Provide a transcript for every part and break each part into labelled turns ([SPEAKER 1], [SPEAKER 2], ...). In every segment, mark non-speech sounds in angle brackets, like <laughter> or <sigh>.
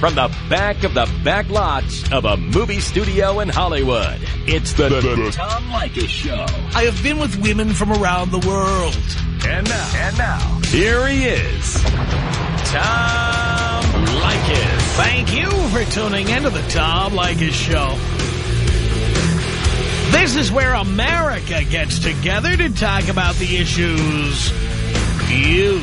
[SPEAKER 1] From the back of the back lots of a movie studio in Hollywood, it's the, the, the Tom Leykis Show.
[SPEAKER 2] I have been with women from around the world.
[SPEAKER 1] And now, and now, here he is, Tom Leykis.
[SPEAKER 2] Thank you for tuning into the Tom Leykis Show. This is where America gets together to talk about the issues you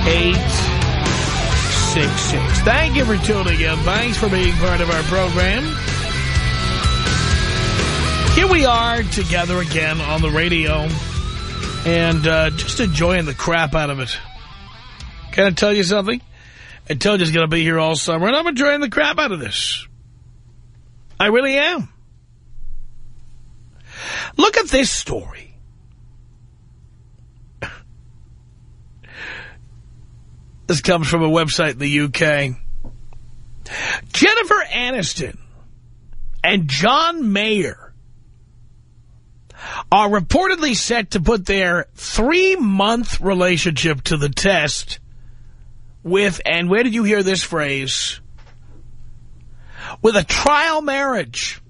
[SPEAKER 2] 1-800-5800-866. Thank you for tuning in. Thanks for being part of our program. Here we are together again on the radio and uh, just enjoying the crap out of it. Can I tell you something? I told you it's going to be here all summer, and I'm enjoying the crap out of this. I really am. Look at this story. This comes from a website in the UK. Jennifer Aniston and John Mayer are reportedly set to put their three-month relationship to the test with, and where did you hear this phrase? With a trial marriage.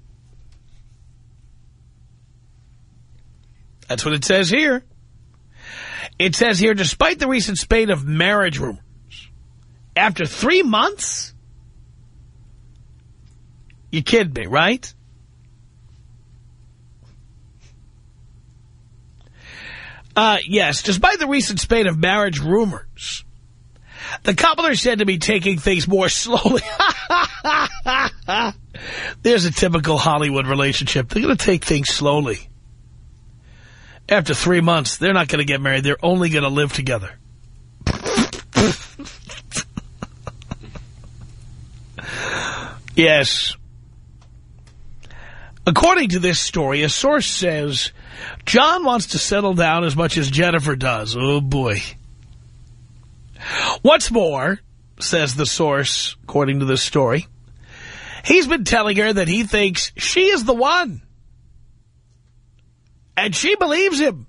[SPEAKER 2] That's what it says here. It says here, despite the recent spate of marriage rumors, after three months? You kidding me, right? Uh, yes, despite the recent spate of marriage rumors, the couple are said to be taking things more slowly. <laughs> There's a typical Hollywood relationship. They're going to take things slowly. After three months, they're not going to get married. They're only going to live together. Yes. According to this story, a source says John wants to settle down as much as Jennifer does. Oh, boy. What's more, says the source, according to this story, he's been telling her that he thinks she is the one. And she believes him.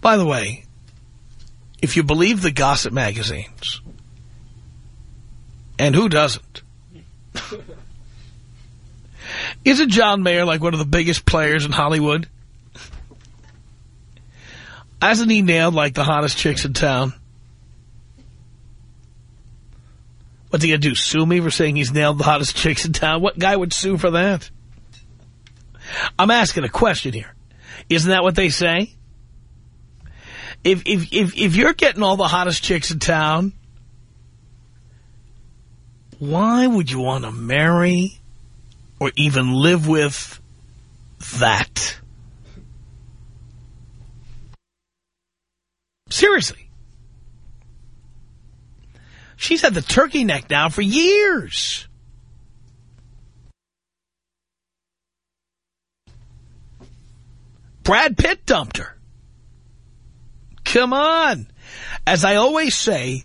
[SPEAKER 2] By the way, if you believe the gossip magazines, and who doesn't? Isn't John Mayer like one of the biggest players in Hollywood? Hasn't he nailed like the hottest chicks in town? What's he going to do, sue me for saying he's nailed the hottest chicks in town? What guy would sue for that? I'm asking a question here. Isn't that what they say? If, if, if, if you're getting all the hottest chicks in town, why would you want to marry or even live with that? Seriously. She's had the turkey neck now for years. Brad Pitt dumped her. Come on. As I always say,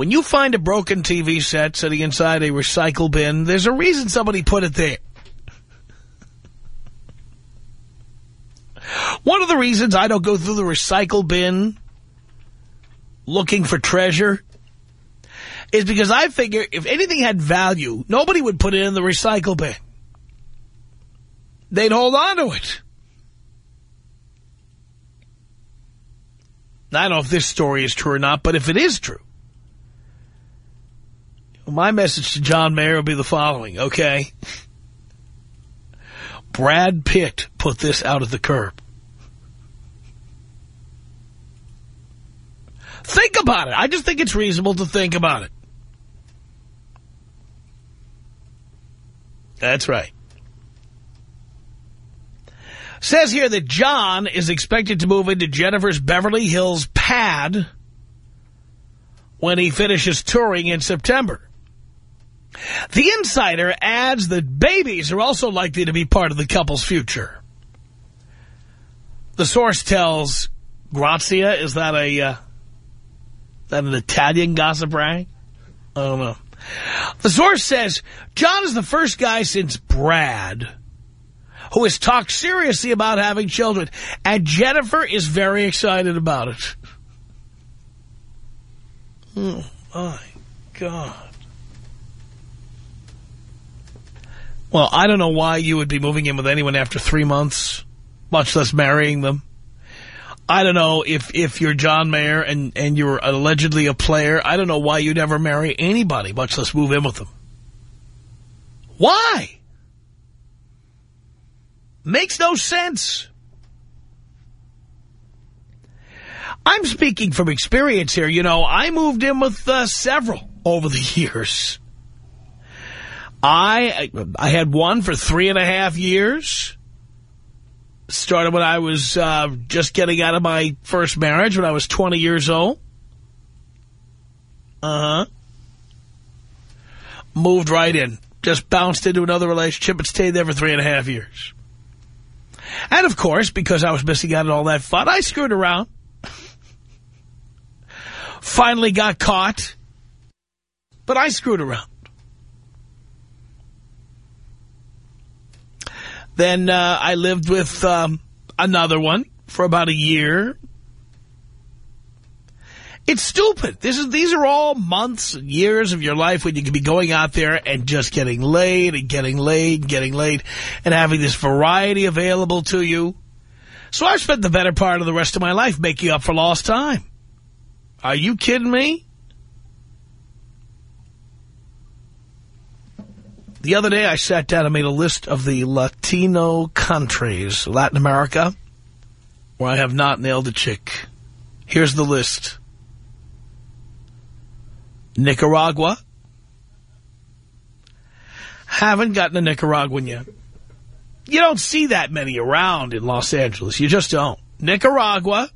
[SPEAKER 2] when you find a broken TV set sitting inside a recycle bin, there's a reason somebody put it there. One of the reasons I don't go through the recycle bin looking for treasure is because I figure if anything had value, nobody would put it in the recycle bin. They'd hold on to it. I don't know if this story is true or not, but if it is true, my message to John Mayer will be the following, okay? Brad Pitt put this out of the curb. Think about it. I just think it's reasonable to think about it. That's right. Says here that John is expected to move into Jennifer's Beverly Hills pad when he finishes touring in September. The insider adds that babies are also likely to be part of the couple's future. The source tells Grazia, is that a, uh, that an Italian gossip rag? I don't know. The source says, John is the first guy since Brad who has talked seriously about having children. And Jennifer is very excited about it. <laughs> Oh, my God. Well, I don't know why you would be moving in with anyone after three months, much less marrying them. I don't know if, if you're John Mayer and, and you're allegedly a player. I don't know why you'd ever marry anybody, much less move in with them. Why? Makes no sense. I'm speaking from experience here. You know, I moved in with uh, several over the <laughs> years. I I had one for three and a half years. Started when I was uh, just getting out of my first marriage when I was 20 years old. Uh-huh. Moved right in. Just bounced into another relationship and stayed there for three and a half years. And, of course, because I was missing out on all that fun, I screwed around. <laughs> Finally got caught. But I screwed around. Then uh, I lived with um, another one for about a year. It's stupid. This is These are all months and years of your life when you could be going out there and just getting laid and getting laid and getting laid and having this variety available to you. So I've spent the better part of the rest of my life making up for lost time. Are you kidding me? The other day I sat down and made a list of the Latino countries, Latin America, where I have not nailed a chick. Here's the list. Nicaragua. Haven't gotten a Nicaraguan yet. You don't see that many around in Los Angeles. You just don't. Nicaragua.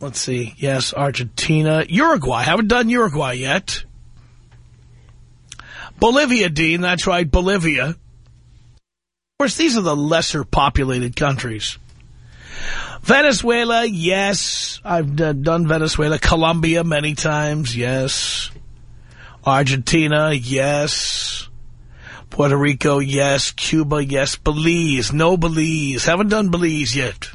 [SPEAKER 2] Let's see. Yes, Argentina. Uruguay. Haven't done Uruguay yet. Bolivia, Dean. That's right, Bolivia. Of course, these are the lesser populated countries. Venezuela, yes. I've done Venezuela. Colombia many times, yes. Argentina, yes. Puerto Rico, yes. Cuba, yes. Belize, no Belize. Haven't done Belize yet.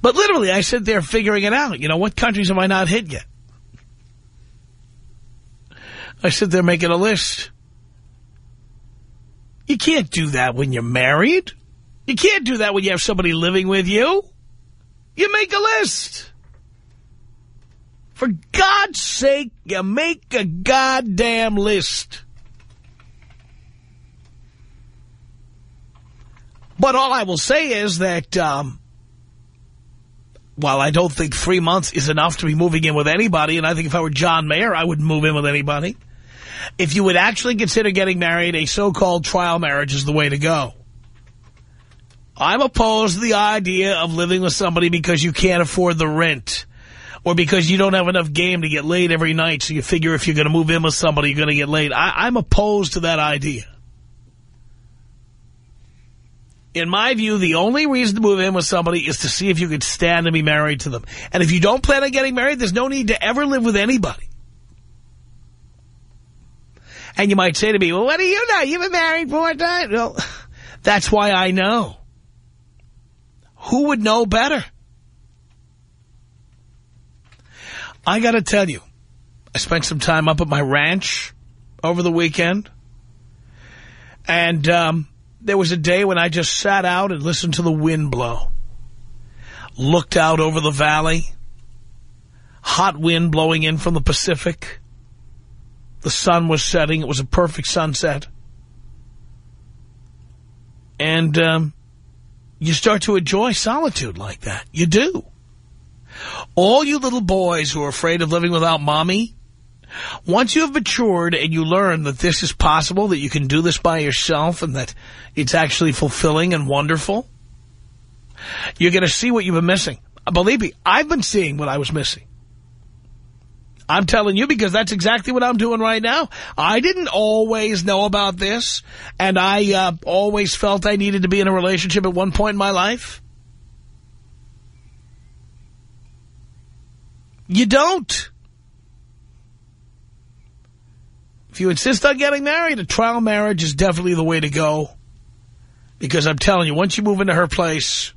[SPEAKER 2] But literally, I sit there figuring it out. You know, what countries have I not hit yet? I sit there making a list. You can't do that when you're married. You can't do that when you have somebody living with you. You make a list. For God's sake, you make a goddamn list. But all I will say is that um, while I don't think three months is enough to be moving in with anybody, and I think if I were John Mayer, I wouldn't move in with anybody, if you would actually consider getting married, a so-called trial marriage is the way to go. I'm opposed to the idea of living with somebody because you can't afford the rent or because you don't have enough game to get laid every night, so you figure if you're going to move in with somebody, you're going to get laid. I, I'm opposed to that idea. In my view, the only reason to move in with somebody is to see if you could stand to be married to them. And if you don't plan on getting married, there's no need to ever live with anybody. And you might say to me, well, what do you know? You've been married four times. Well, that's why I know. Who would know better? I got to tell you, I spent some time up at my ranch over the weekend. And um, there was a day when I just sat out and listened to the wind blow. Looked out over the valley. Hot wind blowing in from the Pacific. The sun was setting. It was a perfect sunset. And um, you start to enjoy solitude like that. You do. All you little boys who are afraid of living without mommy, Once you have matured and you learn that this is possible, that you can do this by yourself and that it's actually fulfilling and wonderful, you're going to see what you've been missing. Believe me, I've been seeing what I was missing. I'm telling you because that's exactly what I'm doing right now. I didn't always know about this, and I uh, always felt I needed to be in a relationship at one point in my life. You don't. If you insist on getting married, a trial marriage is definitely the way to go. Because I'm telling you, once you move into her place,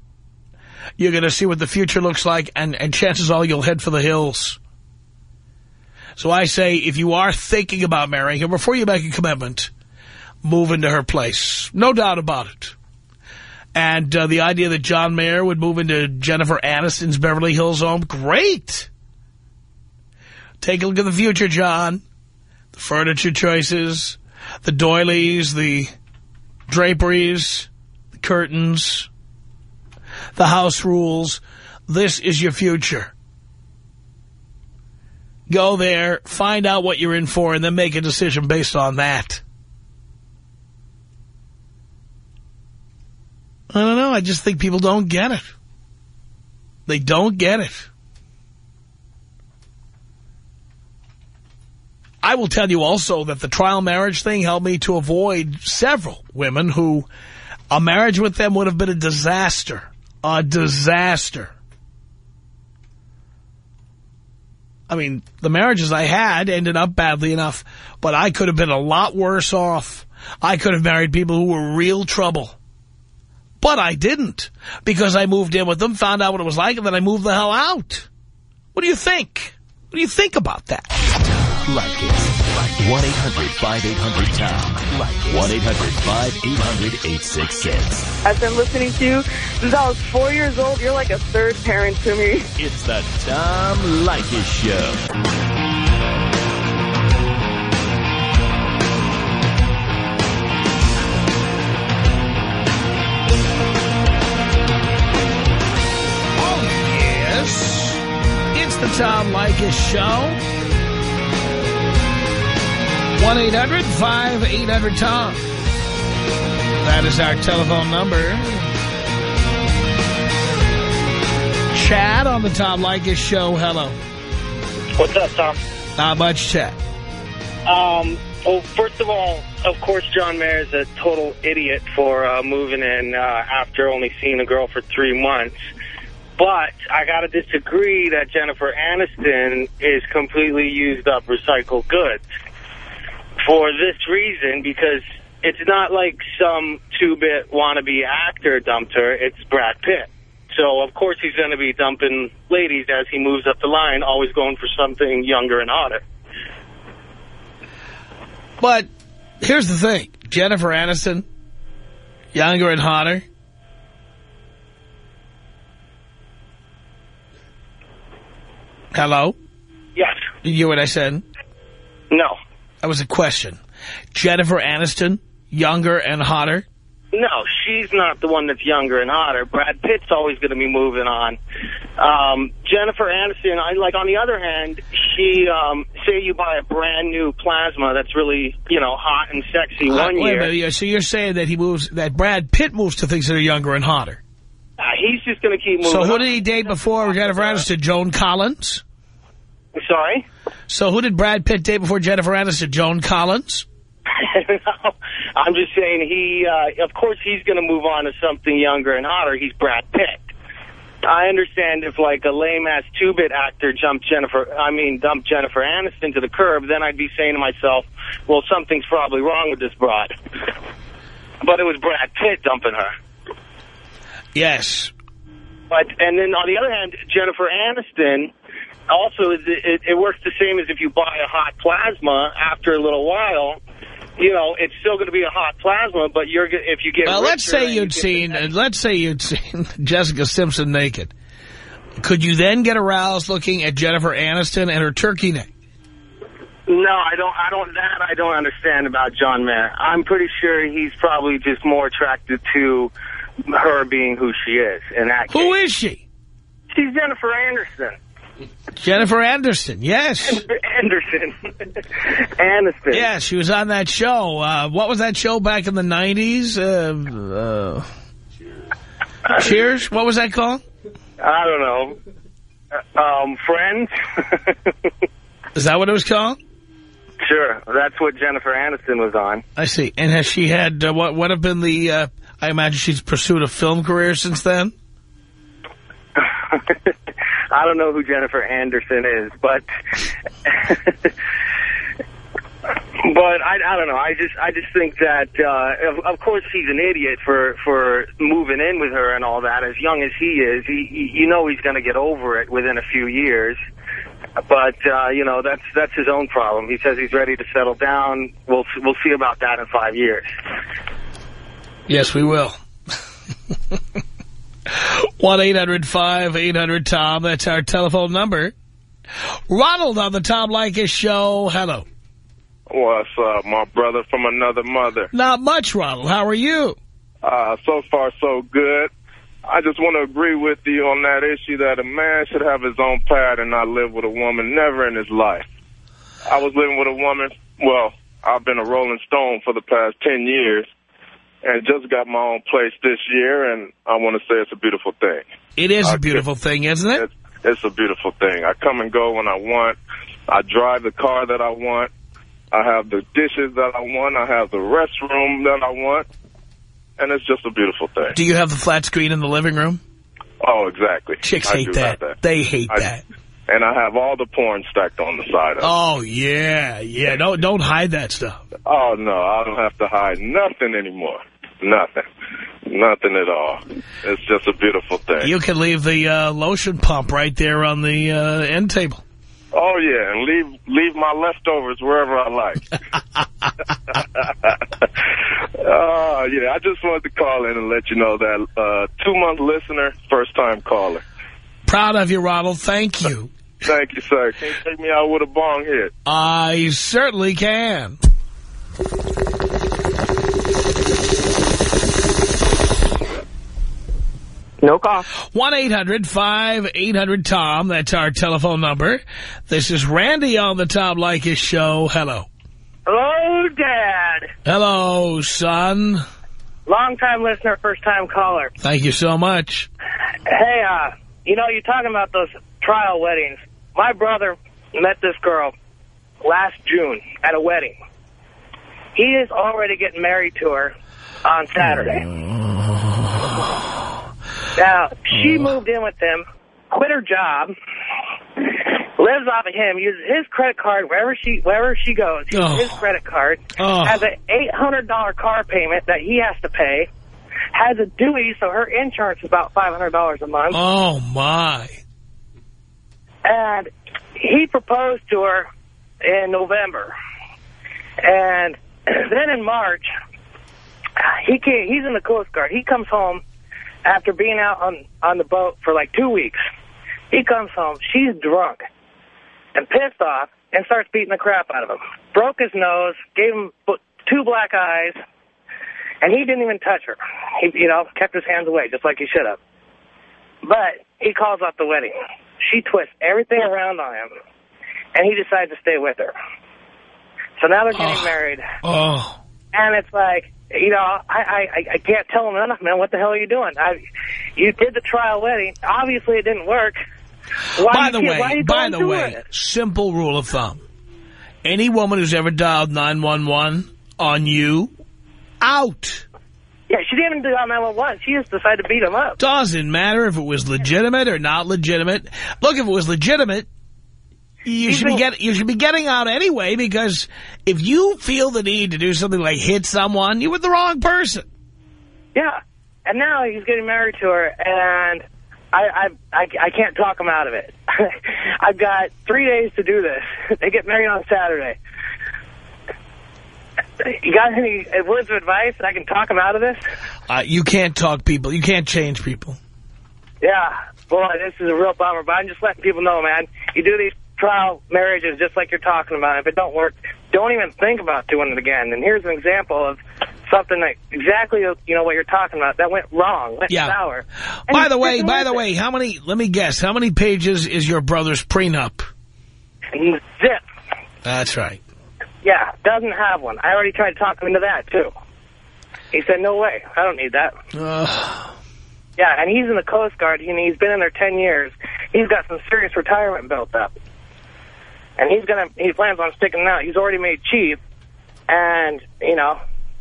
[SPEAKER 2] you're going to see what the future looks like, and, and chances are you'll head for the hills. So I say, if you are thinking about marrying her, before you make a commitment, move into her place. No doubt about it. And uh, the idea that John Mayer would move into Jennifer Aniston's Beverly Hills home, great. Take a look at the future, John the furniture choices, the doilies, the draperies, the curtains, the house rules. This is your future. Go there, find out what you're in for, and then make a decision based on that. I don't know. I just think people don't get it. They don't get it. I will tell you also that the trial marriage thing helped me to avoid several women who a marriage with them would have been a disaster. A disaster. I mean, the marriages I had ended up badly enough, but I could have been a lot worse off. I could have married people who were real trouble. But I didn't, because I moved in with them, found out what it was like, and then I moved the hell out. What do you think? What do you think about that?
[SPEAKER 1] Like it. 1-800-5800-TOM. Like 1-800-5800-866.
[SPEAKER 3] I've been listening to you since I was four years old. You're like a third parent to me. <laughs>
[SPEAKER 1] It's the Tom Leykis Show.
[SPEAKER 2] Oh, yes. It's the Tom Leykis Show. 1-800-5800-TOM. That is our telephone number. Chad on the Tom Leykis Show. Hello.
[SPEAKER 4] What's up, Tom?
[SPEAKER 2] Not much, Chad.
[SPEAKER 4] Um, well, first of all, of course, John Mayer is a total idiot for uh, moving in uh, after only seeing a girl for three months. But I got to disagree that Jennifer Aniston is completely used up recycled goods. For this reason, because it's not like some two-bit wannabe actor dumped her. It's Brad Pitt. So, of course, he's going to be dumping ladies as he moves up the line, always going for something younger and hotter.
[SPEAKER 2] But here's the thing. Jennifer Aniston, younger and hotter. Hello?
[SPEAKER 4] Yes.
[SPEAKER 2] You hear what I said?
[SPEAKER 4] No.
[SPEAKER 2] That was a question. Jennifer Aniston, younger and hotter.
[SPEAKER 4] No, she's not the one that's younger and hotter. Brad Pitt's always going to be moving on. Um, Jennifer Aniston, I like. On the other hand, she um, say you buy a brand new plasma that's really you know hot and sexy
[SPEAKER 2] Uh,
[SPEAKER 4] one
[SPEAKER 2] wait
[SPEAKER 4] year.
[SPEAKER 2] minute, So you're saying that he moves, that Brad Pitt moves to things that are younger and hotter.
[SPEAKER 4] Uh, he's just going to keep moving.
[SPEAKER 2] So who did he date before Jennifer Aniston? Joan Collins?
[SPEAKER 4] Sorry.
[SPEAKER 2] So who did Brad Pitt date before Jennifer Aniston? Joan Collins? <laughs>
[SPEAKER 4] no, I'm just saying he. Uh, of course, he's going to move on to something younger and hotter. He's Brad Pitt. I understand if like a lame ass two bit actor jumped Jennifer, I mean dumped Jennifer Aniston to the curb, then I'd be saying to myself, well, something's probably wrong with this broad. But it was Brad Pitt dumping her.
[SPEAKER 2] Yes.
[SPEAKER 4] But and then on the other hand, Jennifer Aniston also it, it works the same as if you buy a hot plasma after a little while. You know, it's still going to be a hot plasma, but you're if you get
[SPEAKER 2] Well, let's say
[SPEAKER 4] you
[SPEAKER 2] you'd seen, let's say you'd <laughs> seen Jessica Simpson naked. Could you then get aroused looking at Jennifer Aniston and her turkey neck?
[SPEAKER 4] No, I don't. I don't. That I don't understand about John Mayer. I'm pretty sure he's probably just more attracted to her being who she is. In that
[SPEAKER 2] Who
[SPEAKER 4] case.
[SPEAKER 2] is she?
[SPEAKER 4] She's Jennifer Anderson.
[SPEAKER 2] Jennifer Anderson, yes.
[SPEAKER 4] Anderson. Aniston.
[SPEAKER 2] Yeah, she was on that show. Uh, what was that show back in the 90s? Uh, uh, Cheers? What was that called?
[SPEAKER 4] I don't know. Uh, Um, Friends? <laughs>
[SPEAKER 2] Is that what it was called?
[SPEAKER 4] sure. That's what Jennifer Aniston was on.
[SPEAKER 2] I see. And has she had, uh, what what have been the, uh, I imagine she's pursued a film career since then? <laughs>
[SPEAKER 4] I don't know who Jennifer Anderson is, but <laughs> but I I don't know. I just I just think that uh, of, of course he's an idiot for for moving in with her and all that. As young as he is, he, he you know he's going to get over it within a few years. But uh, you know that's that's his own problem. He says he's ready to settle down. We'll we'll see about that in five years.
[SPEAKER 2] Yes, we will. <laughs> 1-800-5800-TOM. That's our telephone number. Ronald on the Tom Leykis show. Hello.
[SPEAKER 5] What's up, my brother from another mother?
[SPEAKER 2] Not much, Ronald. How are you?
[SPEAKER 5] Uh, so far, so good. I just want to agree with you on that issue that a man should have his own pad and not live with a woman, never in his life. I was living with a woman, well, I've been a Rolling Stone for the past 10 years and just got my own place this year, and I want to say it's a beautiful thing.
[SPEAKER 2] It is a
[SPEAKER 5] Okay.
[SPEAKER 2] beautiful thing, isn't it?
[SPEAKER 5] It's, it's a beautiful thing. I come and go when I want. I drive the car that I want. I have the dishes that I want. I have the restroom that I want. And it's just a beautiful thing.
[SPEAKER 2] Do you have the flat screen in the living room?
[SPEAKER 5] Oh, exactly.
[SPEAKER 2] Chicks
[SPEAKER 5] I
[SPEAKER 2] hate
[SPEAKER 5] do
[SPEAKER 2] that. They hate
[SPEAKER 5] I-
[SPEAKER 2] that.
[SPEAKER 5] And I have all the porn stacked on the side of it.
[SPEAKER 2] Oh, yeah, yeah. Don't, don't hide that stuff.
[SPEAKER 5] Oh, no, I don't have to hide nothing anymore. Nothing. Nothing at all. It's just a beautiful thing.
[SPEAKER 2] You can leave the uh, lotion pump right there on the uh, end table.
[SPEAKER 5] Oh, yeah, and leave leave my leftovers wherever I like. <laughs> <laughs> Oh, yeah, I just wanted to call in and let you know that uh, two-month listener, first-time caller.
[SPEAKER 2] Proud of you, Ronald. Thank you. <laughs>
[SPEAKER 5] Thank you, sir. Can you take me out with a bong hit?
[SPEAKER 2] I certainly can.
[SPEAKER 4] No cost.
[SPEAKER 2] 1-800-5800-TOM. That's our telephone number. This is Randy on the Tom Leykis show. Hello.
[SPEAKER 4] Hello, Dad.
[SPEAKER 2] Hello, son.
[SPEAKER 4] Long-time listener, first-time caller.
[SPEAKER 2] Thank you so much.
[SPEAKER 4] Hey, uh, you know, you're talking about those trial weddings. My brother met this girl last June at a wedding. He is already getting married to her on Saturday. Now, she moved in with him, quit her job, lives off of him, uses his credit card wherever she wherever she goes. Uses
[SPEAKER 2] Oh.
[SPEAKER 4] his credit card,
[SPEAKER 2] Oh.
[SPEAKER 4] has an $800 car payment that he has to pay, has a Dewey, so her insurance is about $500 a month.
[SPEAKER 2] Oh, my.
[SPEAKER 4] And he proposed to her in November. And <clears throat> then in March, he came, he's in the Coast Guard. He comes home after being out on, on the boat for like two weeks. He comes home. She's drunk and pissed off and starts beating the crap out of him. Broke his nose, gave him two black eyes, and he didn't even touch her. He, you know, kept his hands away just like he should have. But he calls off the wedding. She twists everything around on him, and he decides to stay with her. So now they're getting
[SPEAKER 2] Oh.
[SPEAKER 4] married,
[SPEAKER 2] Oh.
[SPEAKER 4] And it's like, you know, I, I, I can't tell him enough, man. What the hell are you doing? I, you did the trial wedding. Obviously, it didn't work. Why
[SPEAKER 2] By the way, by the way,
[SPEAKER 4] it?
[SPEAKER 2] simple rule of thumb. Any woman who's ever dialed 911 on you, out.
[SPEAKER 4] Yeah, she didn't even on 911. She just decided to beat him up.
[SPEAKER 2] Doesn't matter if it was legitimate or not legitimate. Look, if it was legitimate, you should be get, you should be getting out anyway because if you feel the need to do something like hit someone, you're with the wrong person.
[SPEAKER 4] Yeah. And now he's getting married to her, and I, I, I, I can't talk him out of it. <laughs> I've got three days to do this. <laughs> they get married on Saturday. You got any words of advice that I can talk him out of this?
[SPEAKER 2] Uh, you can't talk people. You can't change people.
[SPEAKER 4] Yeah. Boy, this is a real bummer, but I'm just letting people know, man. You do these trial marriages just like you're talking about. If it don't work, don't even think about doing it again. And here's an example of something that exactly you know what you're talking about that went wrong, went
[SPEAKER 2] Yeah.
[SPEAKER 4] sour. And
[SPEAKER 2] By the way, by the
[SPEAKER 4] it.
[SPEAKER 2] way, how many, let me guess, how many pages is your brother's prenup?
[SPEAKER 4] zip.
[SPEAKER 2] That's right.
[SPEAKER 4] Yeah, doesn't have one. I already tried to talk him into that too. He said, "No way, I don't need that."
[SPEAKER 2] Ugh.
[SPEAKER 4] Yeah, and he's in the Coast Guard, and he's been in there 10 years. He's got some serious retirement built up. And he's gonna, he plans on sticking it out. He's already made chief, and, you know,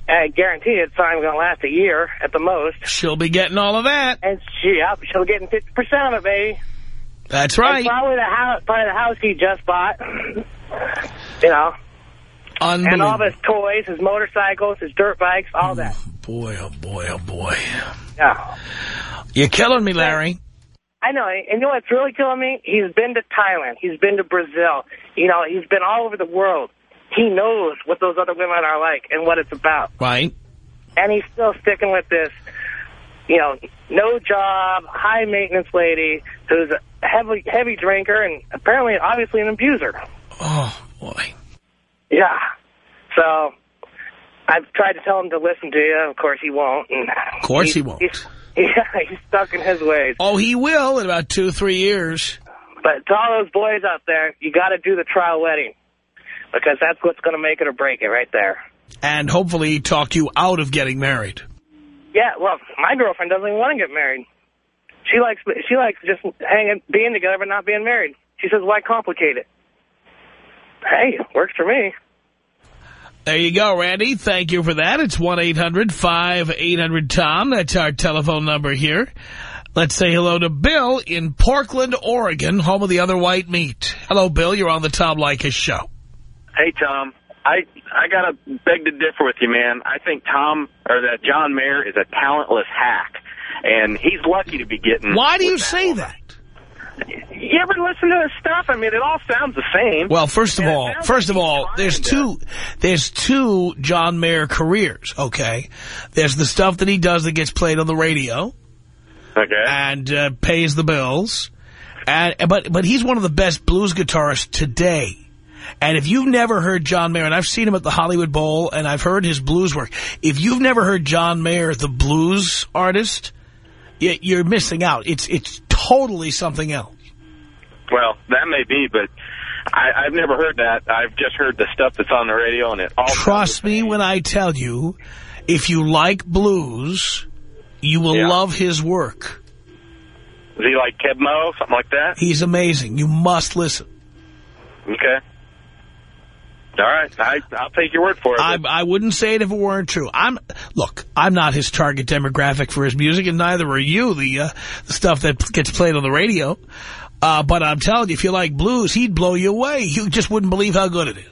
[SPEAKER 4] I guarantee it's not going to last a year at the most.
[SPEAKER 2] She'll be getting all of that.
[SPEAKER 4] And she, yeah, she'll get 50% of it, baby.
[SPEAKER 2] That's
[SPEAKER 4] And
[SPEAKER 2] right.
[SPEAKER 4] probably the house, probably the house he just bought. you know, and all his toys, his motorcycles, his dirt bikes, all that.
[SPEAKER 2] Oh, boy, oh boy, oh boy.
[SPEAKER 4] Yeah.
[SPEAKER 2] You're killing me, Larry.
[SPEAKER 4] I know, and you know what's really killing me? He's been to Thailand. He's been to Brazil. You know, he's been all over the world. He knows what those other women are like and what it's about.
[SPEAKER 2] Right?
[SPEAKER 4] And he's still sticking with this, you know, no job, high maintenance lady who's a heavy, heavy drinker and apparently, obviously, an abuser.
[SPEAKER 2] Oh, boy.
[SPEAKER 4] Yeah. So I've tried to tell him to listen to you. Of course, he won't. And
[SPEAKER 2] Of course
[SPEAKER 4] he's-
[SPEAKER 2] he won't. <laughs>
[SPEAKER 4] Yeah, he's stuck in his ways.
[SPEAKER 2] Oh, he will in about two, three years.
[SPEAKER 4] But to all those boys out there, you got to do the trial wedding because that's what's going to make it or break it right there.
[SPEAKER 2] And hopefully talk you out of getting married.
[SPEAKER 4] Yeah, well, my girlfriend doesn't even want to get married. She likes she likes just hanging, being together, but not being married. She says, "Why complicate it?" Hey, works for me.
[SPEAKER 2] There you go, Randy. Thank you for that. It's 1-800-5800-TOM. That's our telephone number here. Let's say hello to Bill in Portland, Oregon, home of the other white meat. Hello, Bill. You're on the Tom Leykis show.
[SPEAKER 6] Hey, Tom. I I gotta beg to differ with you, man. I think Tom or that John Mayer is a talentless hack, and he's lucky to be getting.
[SPEAKER 2] Why do you
[SPEAKER 6] that
[SPEAKER 2] say that?
[SPEAKER 6] You ever listen to his stuff? I mean, it all sounds the same.
[SPEAKER 2] Well, first of
[SPEAKER 6] And
[SPEAKER 2] all, first
[SPEAKER 6] like
[SPEAKER 2] of all, there's
[SPEAKER 6] to-
[SPEAKER 2] two, there's two John Mayer careers, okay? There's the stuff that he does that gets played on the radio
[SPEAKER 6] Okay.
[SPEAKER 2] and uh, pays the bills. And, but, but he's one of the best blues guitarists today. And if you've never heard John Mayer, and I've seen him at the Hollywood Bowl, and I've heard his blues work, if you've never heard John Mayer, the blues artist, you're missing out. It's, it's totally something else.
[SPEAKER 6] Well, that may be, but I, I've never heard that. I've just heard the stuff that's on the radio, and it all...
[SPEAKER 2] Trust me when I tell you, if you like blues, you will
[SPEAKER 6] Yeah.
[SPEAKER 2] love his work.
[SPEAKER 6] Is he like Keb Mo, something like that?
[SPEAKER 2] He's amazing. You must listen.
[SPEAKER 6] Okay. All right, I, I'll take your word for it.
[SPEAKER 2] I, I wouldn't say it if it weren't true. I'm look. I'm not his target demographic for his music, and neither are you. The uh, the stuff that gets played on the radio. Uh, but I'm telling you, if you like blues, he'd blow you away. You just wouldn't believe how good it is.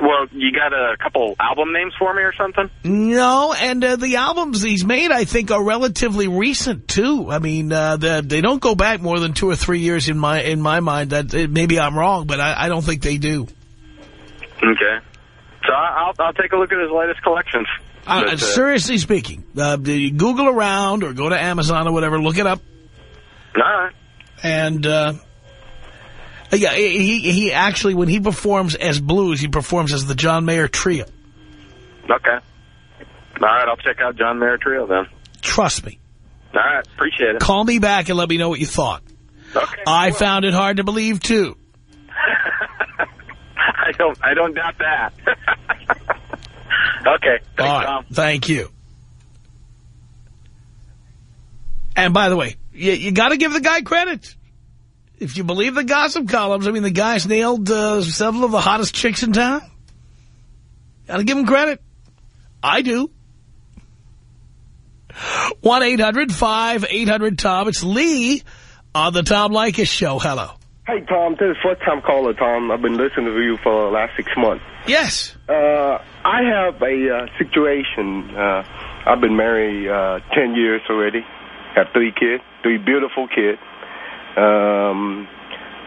[SPEAKER 6] well, you got a couple album names for me or something?
[SPEAKER 2] No, and uh, the albums he's made, I think, are relatively recent too. I mean, uh, the, they don't go back more than two or three years in my in my mind. That maybe I'm wrong, but I, I don't think they do.
[SPEAKER 6] Okay. So I'll I'll take a look at his latest collections.
[SPEAKER 2] Uh,
[SPEAKER 6] But, uh,
[SPEAKER 2] seriously speaking, uh, you Google around or go to Amazon or whatever, look it up,
[SPEAKER 6] All right.
[SPEAKER 2] and uh, yeah, he he actually when he performs as blues, he performs as the John Mayer Trio.
[SPEAKER 6] Okay. All right, I'll check out John Mayer Trio then.
[SPEAKER 2] Trust me.
[SPEAKER 6] All right, appreciate it.
[SPEAKER 2] Call me back and let me know what you thought.
[SPEAKER 6] Okay.
[SPEAKER 2] I found it hard to believe too. <laughs> <laughs>
[SPEAKER 6] I don't I don't doubt that. <laughs> okay. Thanks,
[SPEAKER 2] All right.
[SPEAKER 6] Tom.
[SPEAKER 2] Thank you. And by the way, you, you got to give the guy credit. If you believe the gossip columns, I mean, the guy's nailed uh, several of the hottest chicks in town. Got to give him credit. I do. 1-800-5800-TOM. It's Lee on the Tom Leykis Show. Hello.
[SPEAKER 7] Hey, Tom. This is first time caller, Tom. I've been listening to you for the last six months.
[SPEAKER 2] Yes.
[SPEAKER 7] Uh, I have a uh, situation. Uh, I've been married uh, 10 years already. Have three kids, three beautiful kids. Um,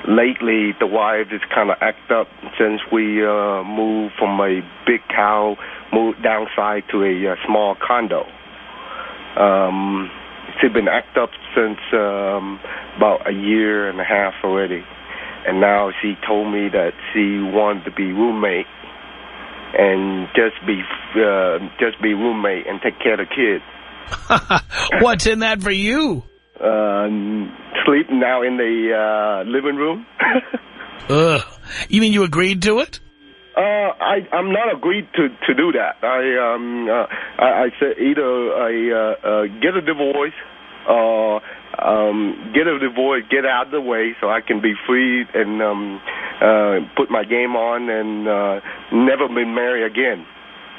[SPEAKER 7] lately, the wife is kind of act up since we uh, moved from a big cow, moved downside to a uh, small condo. Um, she's been act up since um, about a year and a half already, and now she told me that she wanted to be roommate, and just be uh, just be roommate and take care of the kids. <laughs>
[SPEAKER 2] What's in that for you?
[SPEAKER 7] Um, sleep now in the uh, living room. <laughs>
[SPEAKER 2] Ugh. You mean you agreed to it?
[SPEAKER 7] Uh, I I'm not agreed to to do that. I um uh, I, I said either I uh, uh, get a divorce uh, um, get a divorce, get out of the way so I can be free and um, uh, put my game on and uh, never be married again.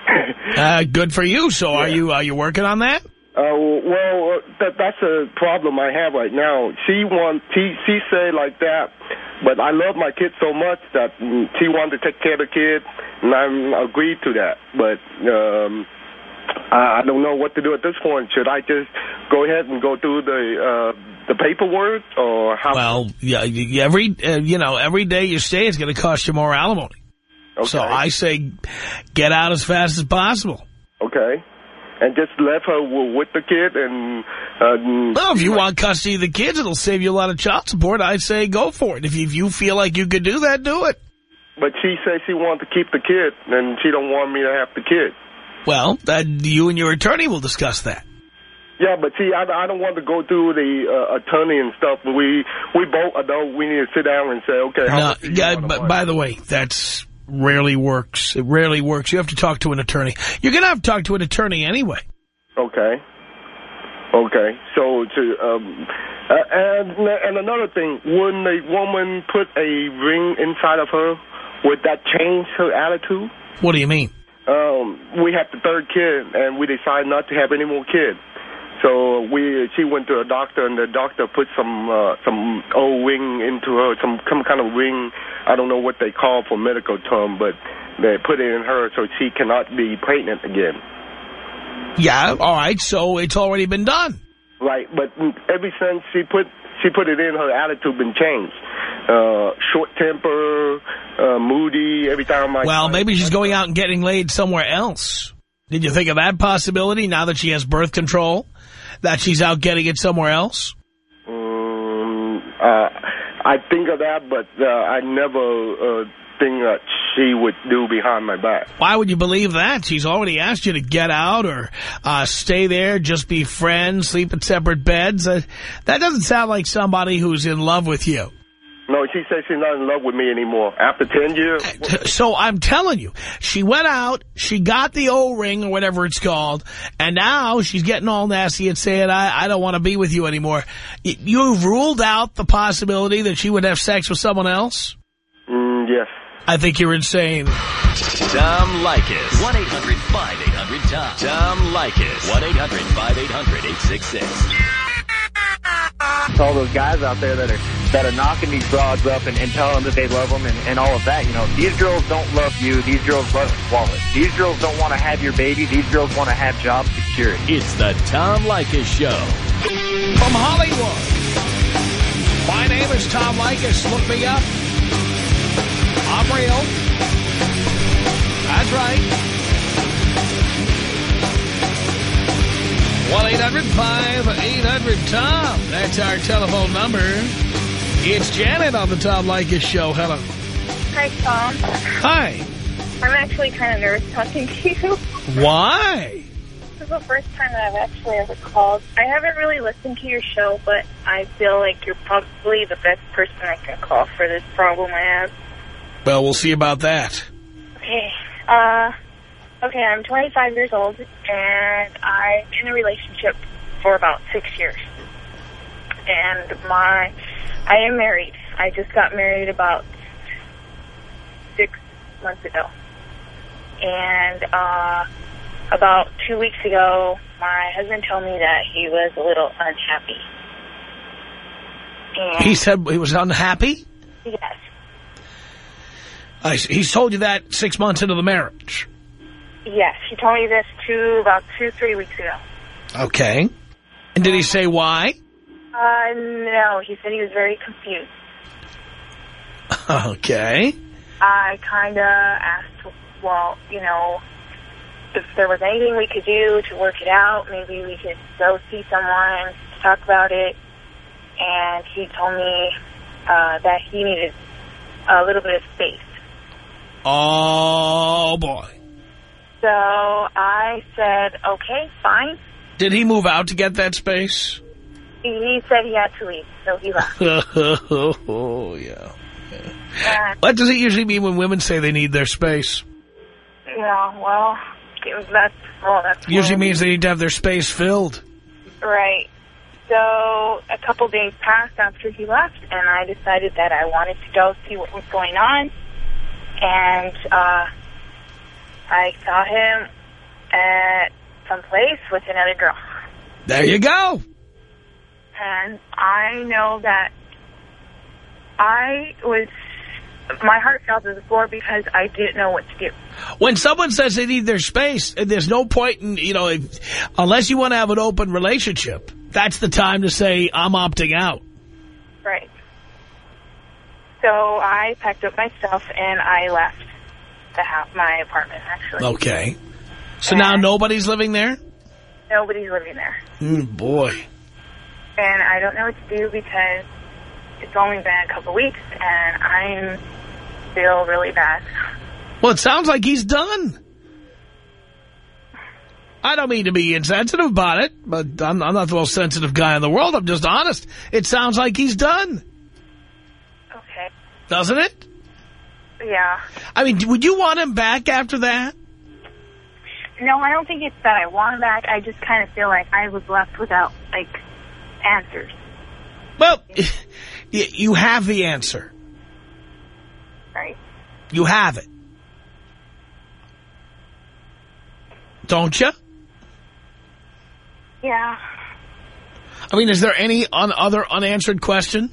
[SPEAKER 7] <laughs>
[SPEAKER 2] uh, good for you. So
[SPEAKER 7] Yeah.
[SPEAKER 2] are you are you working on that?
[SPEAKER 7] Uh, well, uh, that that's a problem I have right now. She want she she say like that, but I love my kid so much that she wanted to take care of the kid, and I'm agreed to that. But um, I, I don't know what to do at this point. Should I just go ahead and go through the uh, the paperwork, or how?
[SPEAKER 2] Well, yeah, every uh, you know every day you stay is going to cost you more alimony.
[SPEAKER 7] okay.
[SPEAKER 2] So I say, get out as fast as possible.
[SPEAKER 7] okay. And just left her with the kid, and uh,
[SPEAKER 2] Well, if you want custody of the kids, it'll save you a lot of child support. I'd say go for it. If you, if you feel like you could do that, do it.
[SPEAKER 7] But she said she wanted to keep the kid, and she don't want me to have the kid.
[SPEAKER 2] Well, that you and your attorney will discuss that.
[SPEAKER 7] Yeah, but see, I, I don't want to go through the uh, attorney and stuff. We we both adult. We need to sit down and say, okay. How
[SPEAKER 2] No, yeah, but by the way, that's rarely works. It rarely works. You have to talk to an attorney. You're going to have to talk to an attorney anyway.
[SPEAKER 7] Okay. Okay. So to um, uh, and and another thing, when a woman put a ring inside of her, would that change her attitude?
[SPEAKER 2] What do you mean?
[SPEAKER 7] Um, we have the third kid, and we decided not to have any more kids. So we, she went to a doctor, and the doctor put some uh, some old ring into her, some some kind of ring. I don't know what they call for medical term, but they put it in her so she cannot be pregnant again.
[SPEAKER 2] Yeah, all right, so it's already been done.
[SPEAKER 7] Right, but ever since she put she put it in, her attitude been changed. Uh, short temper, uh, moody. Every time I
[SPEAKER 2] Well, maybe she's going out and getting laid somewhere else. Did you think of that possibility now that she has birth control? That she's out getting it somewhere else?
[SPEAKER 7] Um, uh, I think of that, but uh, I never uh, think that she would do behind my back.
[SPEAKER 2] Why would you believe that? She's already asked you to get out or uh, stay there, just be friends, sleep in separate beds. Uh, that doesn't sound like somebody who's in love with you.
[SPEAKER 7] No, she said she's not in love with me anymore. After 10 years,
[SPEAKER 2] So I'm telling you, she went out, she got the O-ring or whatever it's called, and now she's getting all nasty and saying, I, I don't want to be with you anymore. You've ruled out the possibility that she would have sex with someone else?
[SPEAKER 7] mm, yes.
[SPEAKER 2] I think you're insane.
[SPEAKER 1] Tom Leykis. 1-800-5800-TOM. Tom Leykis. 1-800-5800-866.
[SPEAKER 8] To all those guys out there that are that are knocking these broads up and, and telling them that they love them and, and all of that. You know, these girls don't love you. These girls love Wallace. These girls don't want to have your baby. These girls want to have job security.
[SPEAKER 1] It's the Tom Leykis Show.
[SPEAKER 2] From Hollywood, my name is Tom Leykis. Look me up. I'm real. That's right. 1-800-5800-TOM. That's our telephone number. It's Janet on the Tom Leykis Show. Hello.
[SPEAKER 3] Hi, Tom.
[SPEAKER 2] Hi.
[SPEAKER 3] I'm actually kind of nervous talking to you.
[SPEAKER 2] Why?
[SPEAKER 3] This is the first time that I've actually ever called. I haven't really listened to your show, but I feel like you're probably the best person I can call for this problem I have.
[SPEAKER 2] Well, we'll see about that.
[SPEAKER 3] Okay. Uh, okay, I'm 25 years old, and I'm in a relationship for about six years. And my, I am married. I just got married about six months ago. And, uh, about two weeks ago, my husband told me that he was a little unhappy. And
[SPEAKER 2] He said he was unhappy?
[SPEAKER 3] yes,
[SPEAKER 2] I, he's told you that six months into the marriage.
[SPEAKER 3] Yes, he told me this two about two, three weeks ago.
[SPEAKER 2] Okay. And did he say why?
[SPEAKER 3] Uh, no, he said he was very confused. <laughs>
[SPEAKER 2] Okay.
[SPEAKER 3] I kind of asked, well, you know, if there was anything we could do to work it out, maybe we could go see someone to talk about it. And he told me uh, that he needed a little bit of space.
[SPEAKER 2] Oh, boy.
[SPEAKER 3] So I said, okay, fine.
[SPEAKER 2] Did he move out to get that space?
[SPEAKER 3] He said he had to leave, so he left. <laughs>
[SPEAKER 2] oh, yeah.
[SPEAKER 3] And,
[SPEAKER 2] What does it usually mean when women say they need their space?
[SPEAKER 3] yeah, well, it was, that's, well, that's...
[SPEAKER 2] Usually means they need to have their space filled.
[SPEAKER 3] Right. So a couple days passed after he left, and I decided that I wanted to go see what was going on. And uh, I saw him at some place with another girl.
[SPEAKER 2] There you go.
[SPEAKER 3] And I know that I was, my heart fell to the floor because I didn't know what to do.
[SPEAKER 2] When someone says they need their space, uh, there's no point in, you know, if, unless you want to have an open relationship, that's the time to say, I'm opting out.
[SPEAKER 3] Right. So I packed up my stuff and I left the house, my apartment, actually.
[SPEAKER 2] Okay. So now nobody's living there?
[SPEAKER 3] Nobody's living there.
[SPEAKER 2] Mm, boy.
[SPEAKER 3] And I don't know what to do because it's only been a couple weeks and I'm feel really bad.
[SPEAKER 2] Well, it sounds like he's done. I don't mean to be insensitive about it, but I'm, I'm not the most sensitive guy in the world. I'm just honest. It sounds like he's done,
[SPEAKER 3] Okay.
[SPEAKER 2] doesn't it?
[SPEAKER 3] Yeah.
[SPEAKER 2] I mean, would you want him back after that?
[SPEAKER 3] No, I don't think it's that I want him back. I just kind of feel like I was left without, like, answers.
[SPEAKER 2] Well, <laughs> you have the answer.
[SPEAKER 3] Right.
[SPEAKER 2] You have it. Don't you?
[SPEAKER 3] Yeah.
[SPEAKER 2] I mean, is there any un other unanswered question?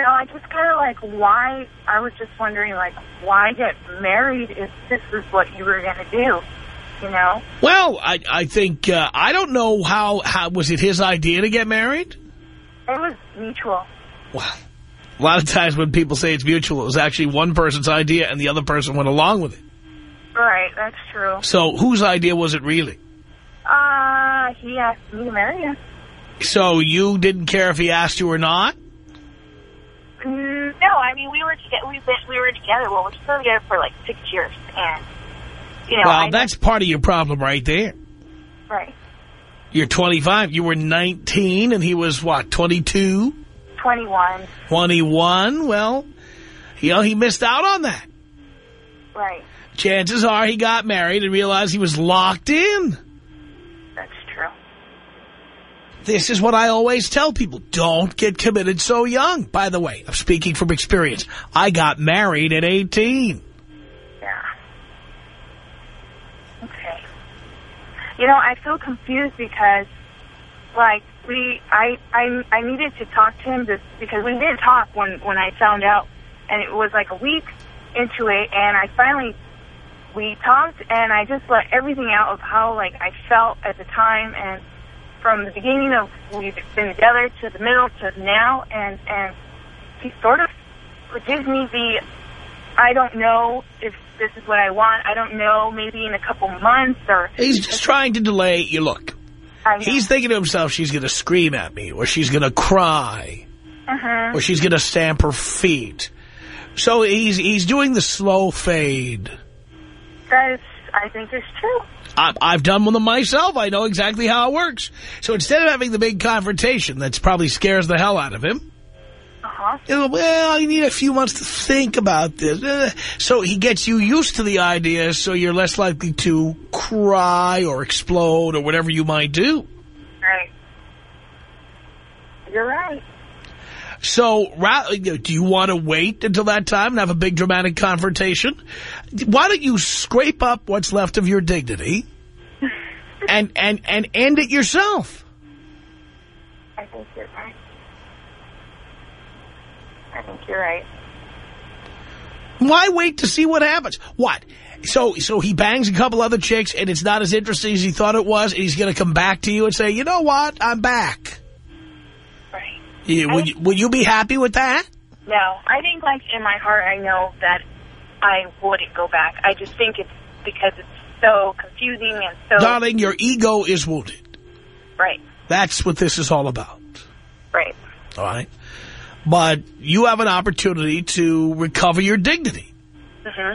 [SPEAKER 3] No, I just kind of like why. I was just wondering, like, why get married if this is what you were going to do? You know?
[SPEAKER 2] Well, I, I think, uh, I don't know how, how, was it his idea to get married?
[SPEAKER 3] It was mutual.
[SPEAKER 2] Wow. a lot of times when people say it's mutual, it was actually one person's idea and the other person went along with it.
[SPEAKER 3] Right, that's true.
[SPEAKER 2] So whose idea was it really?
[SPEAKER 3] Uh, he asked me to marry him.
[SPEAKER 2] So you didn't care if he asked you or not?
[SPEAKER 3] No, I mean we were together. We've been, we were together. Well, we're still together for like six years, and you know,
[SPEAKER 2] well,
[SPEAKER 3] I,
[SPEAKER 2] that's part of your problem right there.
[SPEAKER 3] right.
[SPEAKER 2] You're 25. You were 19 and he was, what, 22?
[SPEAKER 3] Twenty-one.
[SPEAKER 2] 21? Well, you know, he missed out on that.
[SPEAKER 3] Right.
[SPEAKER 2] Chances are he got married and realized he was locked in. This is what I always tell people. Don't get committed so young. By the way, I'm speaking from experience. I got married at 18.
[SPEAKER 3] Yeah. Okay. You know, I feel confused because, like, we, I, I, I needed to talk to him because we didn't talk when when I found out, and it was like a week into it, and I finally we talked, and I just let everything out of how like I felt at the time, and from the beginning of we've been together to the middle to now, and and he sort of gives me the I don't know if this is what I want. I don't know, maybe in a couple months or...
[SPEAKER 2] He's just trying to delay you. Look, he's thinking to himself, she's going to scream at me, or she's going to cry,
[SPEAKER 3] Uh-huh.
[SPEAKER 2] or she's going to stamp her feet. So he's he's doing the slow fade.
[SPEAKER 3] That is, I think is true.
[SPEAKER 2] I, I've done one them myself. I know exactly how it works. So instead of having the big confrontation that probably scares the hell out of him,
[SPEAKER 3] Uh-huh.
[SPEAKER 2] well, you need a few months to think about this. Uh, So he gets you used to the idea so you're less likely to cry or explode or whatever you might do.
[SPEAKER 3] Right. You're right.
[SPEAKER 2] So do you want to wait until that time and have a big dramatic confrontation? Why don't you scrape up what's left of your dignity <laughs> and, and, and end it yourself?
[SPEAKER 3] I think you're right. I think you're right.
[SPEAKER 2] Why wait to see what happens? What? So so he bangs a couple other chicks and it's not as interesting as he thought it was and he's going to come back to you and say, you know what, I'm back. You, would, you, would you be happy with that?
[SPEAKER 3] No, I think, like, in my heart, I know that I wouldn't go back. I just think it's because it's so confusing and so...
[SPEAKER 2] Darling, your ego is wounded.
[SPEAKER 3] Right,
[SPEAKER 2] That's what this is all about.
[SPEAKER 3] right.
[SPEAKER 2] All right? But you have an opportunity to recover your dignity.
[SPEAKER 3] hmm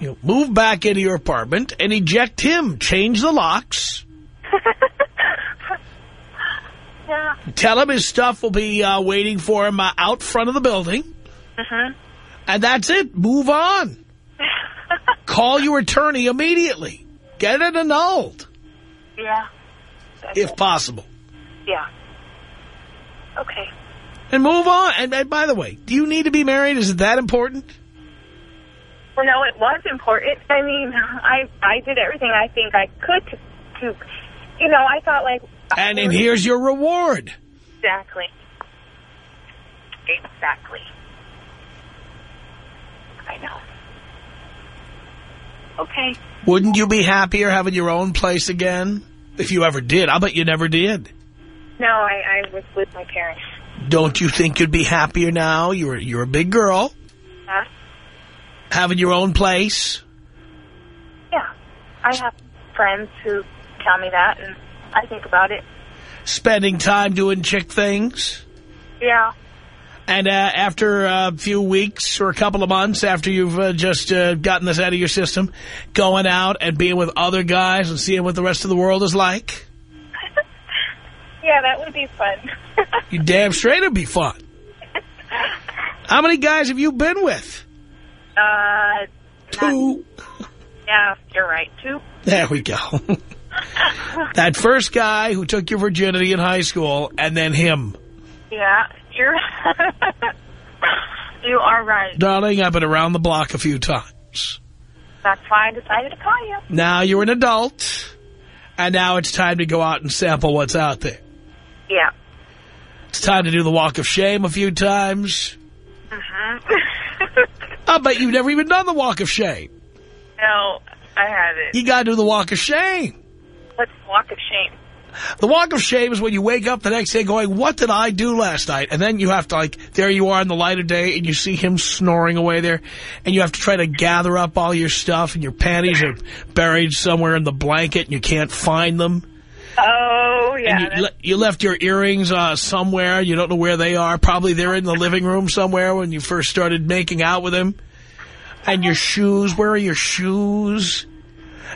[SPEAKER 2] You know, move back into your apartment and eject him. Change the locks. <laughs>
[SPEAKER 3] yeah.
[SPEAKER 2] Tell him his stuff will be uh, waiting for him uh, out front of the building.
[SPEAKER 3] Mhm.
[SPEAKER 2] And that's it. Move on. <laughs> Call your attorney immediately. Get it annulled,
[SPEAKER 3] Yeah. That's
[SPEAKER 2] if
[SPEAKER 3] it.
[SPEAKER 2] possible.
[SPEAKER 3] Yeah. Okay.
[SPEAKER 2] And move on. And, and by the way, do you need to be married? Is it that important?
[SPEAKER 3] Well, no, it was important. I mean, I I did everything I think I could to, to you know, I thought like.
[SPEAKER 2] And, and here's your reward.
[SPEAKER 3] Exactly. Exactly. I know. Okay.
[SPEAKER 2] Wouldn't you be happier having your own place again? If you ever did. I'll bet you never did.
[SPEAKER 3] No, I, I was with my parents.
[SPEAKER 2] Don't you think you'd be happier now? You're, you're a big girl.
[SPEAKER 3] Huh?
[SPEAKER 2] Having your own place.
[SPEAKER 3] Yeah. I have friends who tell me that, and I think about it.
[SPEAKER 2] Spending time doing chick things.
[SPEAKER 3] Yeah.
[SPEAKER 2] And uh, after a few weeks or a couple of months after you've uh, just uh, gotten this out of your system, going out and being with other guys and seeing what the rest of the world is like, <laughs>
[SPEAKER 3] Yeah, that would be fun. <laughs>
[SPEAKER 2] you damn straight it'd be fun. How many guys have you been with?
[SPEAKER 3] uh,
[SPEAKER 2] Two. <laughs>
[SPEAKER 3] yeah, you're right. Two.
[SPEAKER 2] There we go. <laughs> that first guy who took your virginity in high school and then him.
[SPEAKER 3] Yeah, you're. <laughs> you are right.
[SPEAKER 2] Darling, I've been around the block a few times.
[SPEAKER 3] That's why I decided to call you.
[SPEAKER 2] Now you're an adult, and now it's time to go out and sample what's out there.
[SPEAKER 3] Yeah.
[SPEAKER 2] It's time to do the walk of shame a few times.
[SPEAKER 3] Mm-hmm. <laughs>
[SPEAKER 2] I bet you've never even done the walk of shame.
[SPEAKER 3] no, I haven't.
[SPEAKER 2] You got to do the walk of shame.
[SPEAKER 3] Let's walk of shame.
[SPEAKER 2] The walk of shame is when you wake up the next day going, what did I do last night? And then you have to, like, there you are in the light of day, and you see him snoring away there, and you have to try to gather up all your stuff, and your panties are buried somewhere in the blanket, and you can't find them.
[SPEAKER 3] Oh, yeah.
[SPEAKER 2] and you, le you left your earrings uh, somewhere. You don't know where they are. Probably they're in the living room somewhere when you first started making out with him. And your shoes, where are your shoes?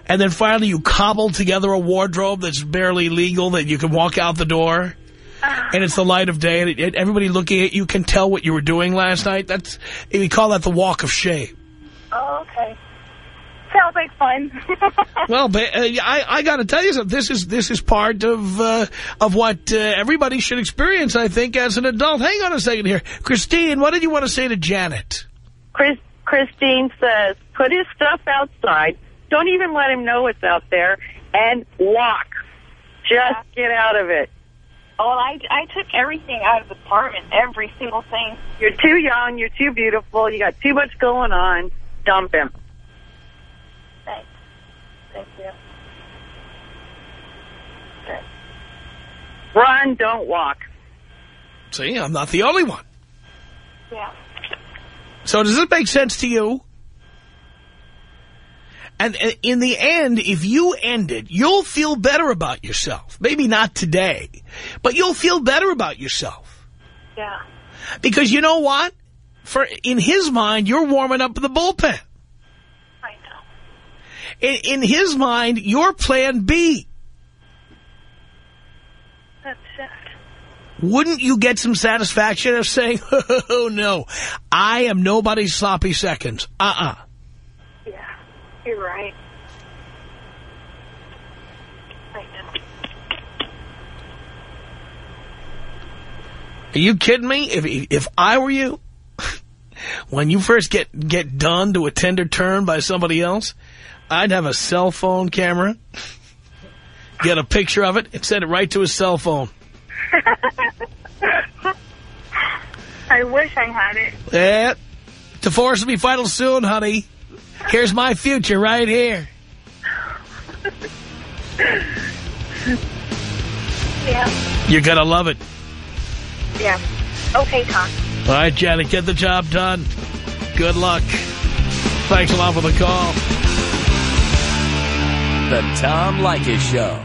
[SPEAKER 2] And then finally you cobbled together a wardrobe that's barely legal that you can walk out the door. And it's the light of day, and it, it- everybody looking at you can tell what you were doing last night. That's we call that the walk of shame.
[SPEAKER 3] oh, okay. Sounds like fun. <laughs>
[SPEAKER 2] Well, ba- uh, I, I got to tell you something. This is this is part of uh, of what uh, everybody should experience. I think as an adult. Hang on a second here, Christine. What did you want to say to Janet?
[SPEAKER 9] Chris, Christine says, put his stuff outside. Don't even let him know it's out there. And walk. Just get out of it.
[SPEAKER 3] oh, I, I took everything out of the apartment, every single thing.
[SPEAKER 9] You're too young. You're too beautiful. You got too much going on. Dump him.
[SPEAKER 3] Thanks. Thank you. Okay.
[SPEAKER 9] Run, don't walk.
[SPEAKER 2] See, I'm not the only one.
[SPEAKER 3] Yeah.
[SPEAKER 2] So does this make sense to you? And in the end, if you end it, you'll feel better about yourself. Maybe not today, but you'll feel better about yourself.
[SPEAKER 3] Yeah.
[SPEAKER 2] Because you know what? For in his mind, you're warming up the bullpen.
[SPEAKER 3] I know.
[SPEAKER 2] In, in his mind, you're plan B.
[SPEAKER 3] That's sad.
[SPEAKER 2] Wouldn't you get some satisfaction of saying, <laughs> oh, no, I am nobody's sloppy seconds. Uh-uh.
[SPEAKER 3] You're right. I know.
[SPEAKER 2] Are you kidding me? If if I were you, <laughs> when you first get get done to a tender turn by somebody else, I'd have a cell phone camera, <laughs> get a picture of it, and send it right to his cell phone. <laughs>
[SPEAKER 3] I wish I had it.
[SPEAKER 2] Yeah, divorce will be final soon, honey. Here's my future right here.
[SPEAKER 3] Yeah.
[SPEAKER 2] You're gonna love it.
[SPEAKER 3] Yeah. Okay, Tom.
[SPEAKER 2] All right, Janet, get the job done. Good luck. Thanks a lot for the call.
[SPEAKER 1] The Tom Leykis Show.